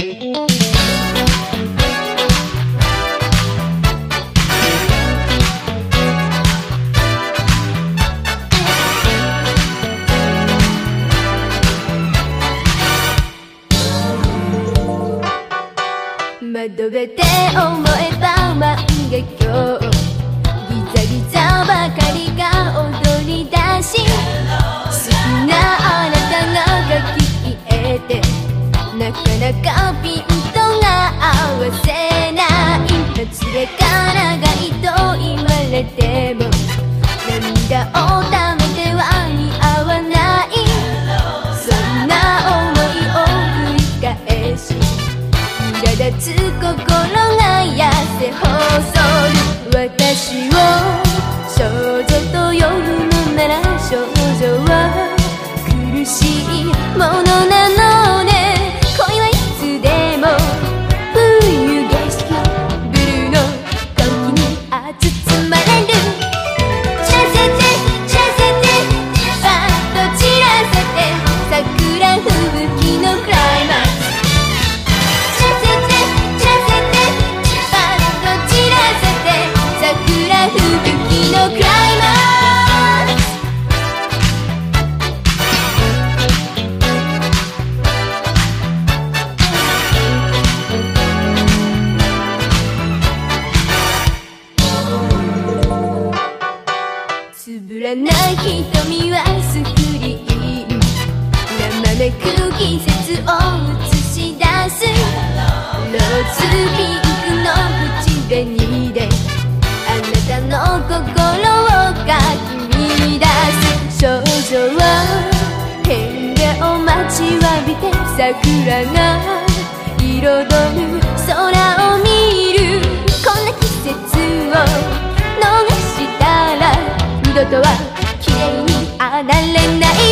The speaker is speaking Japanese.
窓辺で思えば万華鏡。ギザギザばかりが踊り出しなかピントが合わせない。夏でからがいと言われても。つぶらない瞳はスクリーン。生めく季節を映し出す。ローズピンクの口紅であなたの心をかき乱す。少女は変化を待ちわびて桜が彩る。綺麗にあられない